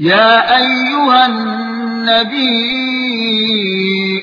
يا أيها النبي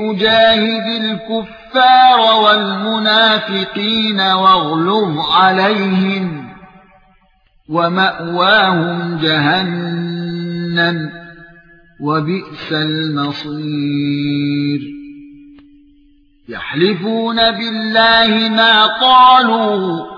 أجاهد الكفار والمنافقين واغلظ عليهم ومأواهم جهنم وبئس المصير. يحلفون بالله ما قالوا